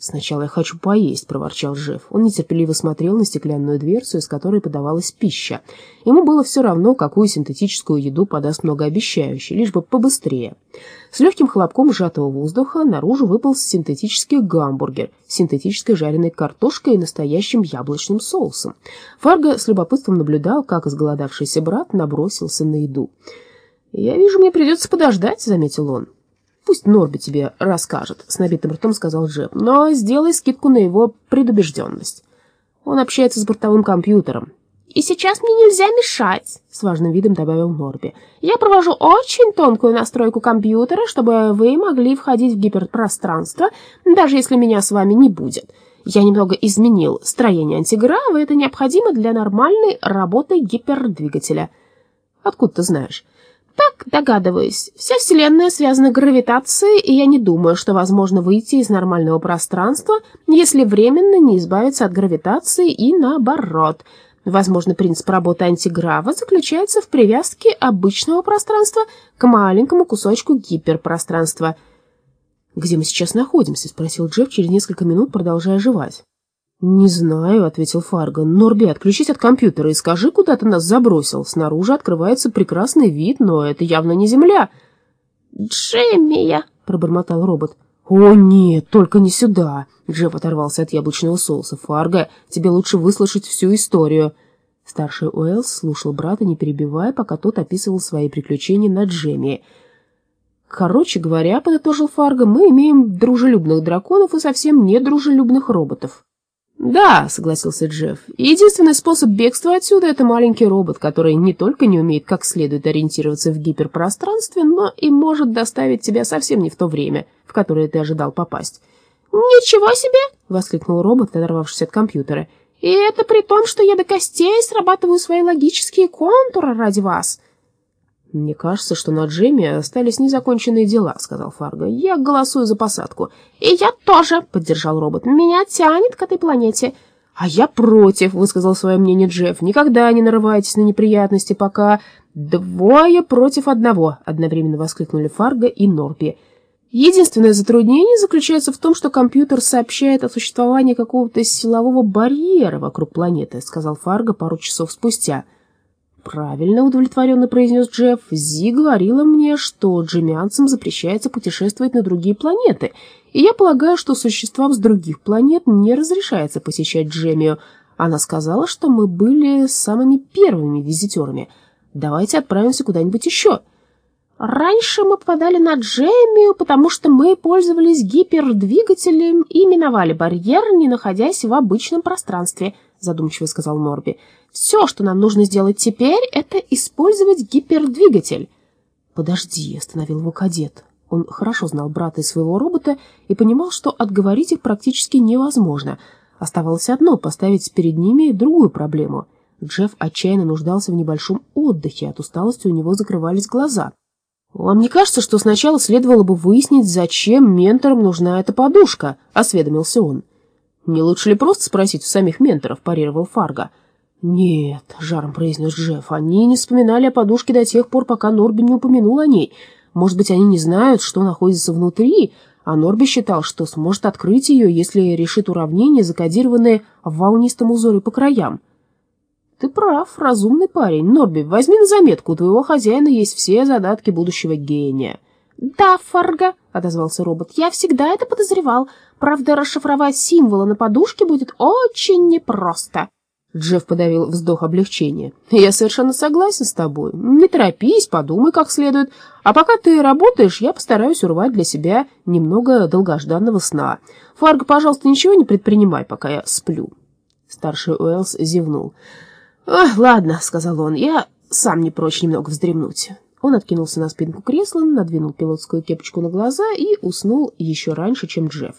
«Сначала я хочу поесть», — проворчал Джефф. Он нетерпеливо смотрел на стеклянную дверцу, из которой подавалась пища. Ему было все равно, какую синтетическую еду подаст многообещающий, лишь бы побыстрее. С легким хлопком сжатого воздуха наружу выпал синтетический гамбургер синтетической жареной картошкой и настоящим яблочным соусом. Фарго с любопытством наблюдал, как изголодавшийся брат набросился на еду. «Я вижу, мне придется подождать», — заметил он. «Пусть Норби тебе расскажет», — с набитым ртом сказал Джеб, «но сделай скидку на его предубежденность. Он общается с бортовым компьютером». «И сейчас мне нельзя мешать», — с важным видом добавил Норби. «Я провожу очень тонкую настройку компьютера, чтобы вы могли входить в гиперпространство, даже если меня с вами не будет. Я немного изменил строение антигравы, это необходимо для нормальной работы гипердвигателя». «Откуда ты знаешь?» Догадываюсь. Вся Вселенная связана гравитацией, и я не думаю, что возможно выйти из нормального пространства, если временно не избавиться от гравитации и наоборот. Возможно, принцип работы антиграва заключается в привязке обычного пространства к маленькому кусочку гиперпространства. «Где мы сейчас находимся?» — спросил Джефф через несколько минут, продолжая жевать. «Не знаю», — ответил Фарго. «Норби, отключись от компьютера и скажи, куда ты нас забросил. Снаружи открывается прекрасный вид, но это явно не Земля». «Джеммия», — пробормотал робот. «О, нет, только не сюда!» Джефф оторвался от яблочного соуса. «Фарго, тебе лучше выслушать всю историю». Старший Уэллс слушал брата, не перебивая, пока тот описывал свои приключения на Джемме. «Короче говоря, — подытожил Фарго, — мы имеем дружелюбных драконов и совсем недружелюбных роботов». «Да», — согласился Джефф, — «единственный способ бегства отсюда — это маленький робот, который не только не умеет как следует ориентироваться в гиперпространстве, но и может доставить тебя совсем не в то время, в которое ты ожидал попасть». «Ничего себе!» — воскликнул робот, оторвавшись от компьютера. «И это при том, что я до костей срабатываю свои логические контуры ради вас». «Мне кажется, что на Джемме остались незаконченные дела», — сказал Фарго. «Я голосую за посадку». «И я тоже», — поддержал робот. «Меня тянет к этой планете». «А я против», — высказал свое мнение Джефф. «Никогда не нарывайтесь на неприятности, пока...» «Двое против одного», — одновременно воскликнули Фарго и Норпи. Единственное затруднение заключается в том, что компьютер сообщает о существовании какого-то силового барьера вокруг планеты, сказал Фарго пару часов спустя. «Правильно», — удовлетворенно произнес Джефф. «Зи говорила мне, что джемианцам запрещается путешествовать на другие планеты, и я полагаю, что существам с других планет не разрешается посещать Джемию. Она сказала, что мы были самыми первыми визитерами. Давайте отправимся куда-нибудь еще». «Раньше мы попадали на Джемию, потому что мы пользовались гипердвигателем и миновали барьер, не находясь в обычном пространстве», — задумчиво сказал Норби. «Все, что нам нужно сделать теперь, это использовать гипердвигатель». «Подожди», — остановил его кадет. Он хорошо знал брата и своего робота и понимал, что отговорить их практически невозможно. Оставалось одно — поставить перед ними другую проблему. Джефф отчаянно нуждался в небольшом отдыхе, от усталости у него закрывались глаза. «Вам не кажется, что сначала следовало бы выяснить, зачем менторам нужна эта подушка?» — осведомился он. «Не лучше ли просто спросить у самих менторов?» — парировал Фарго. «Нет», — жаром произнес Джефф, — «они не вспоминали о подушке до тех пор, пока Норби не упомянул о ней. Может быть, они не знают, что находится внутри, а Норби считал, что сможет открыть ее, если решит уравнение, закодированное в волнистом узоре по краям». «Ты прав, разумный парень. Норби, возьми на заметку, у твоего хозяина есть все задатки будущего гения». «Да, Фарго», — отозвался робот, — «я всегда это подозревал. Правда, расшифровать символы на подушке будет очень непросто». Джефф подавил вздох облегчения. «Я совершенно согласен с тобой. Не торопись, подумай как следует. А пока ты работаешь, я постараюсь урвать для себя немного долгожданного сна. Фарго, пожалуйста, ничего не предпринимай, пока я сплю». Старший Уэллс зевнул. «Ладно», — сказал он, — «я сам не прочь немного вздремнуть». Он откинулся на спинку кресла, надвинул пилотскую кепочку на глаза и уснул еще раньше, чем Джефф.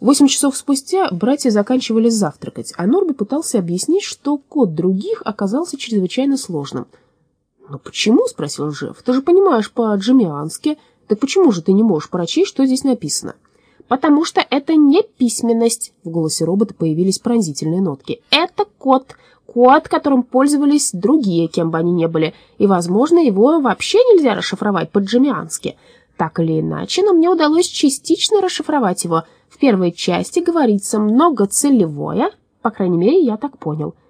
Восемь часов спустя братья заканчивали завтракать, а Норби пытался объяснить, что код других оказался чрезвычайно сложным. «Но почему?» — спросил Джефф. «Ты же понимаешь по-джемиански. Так почему же ты не можешь прочесть, что здесь написано?» «Потому что это не письменность», — в голосе робота появились пронзительные нотки. «Это код код, которым пользовались другие, кем бы они ни были, и, возможно, его вообще нельзя расшифровать по-джемиански. Так или иначе, но мне удалось частично расшифровать его. В первой части говорится многоцелевое, по крайней мере, я так понял –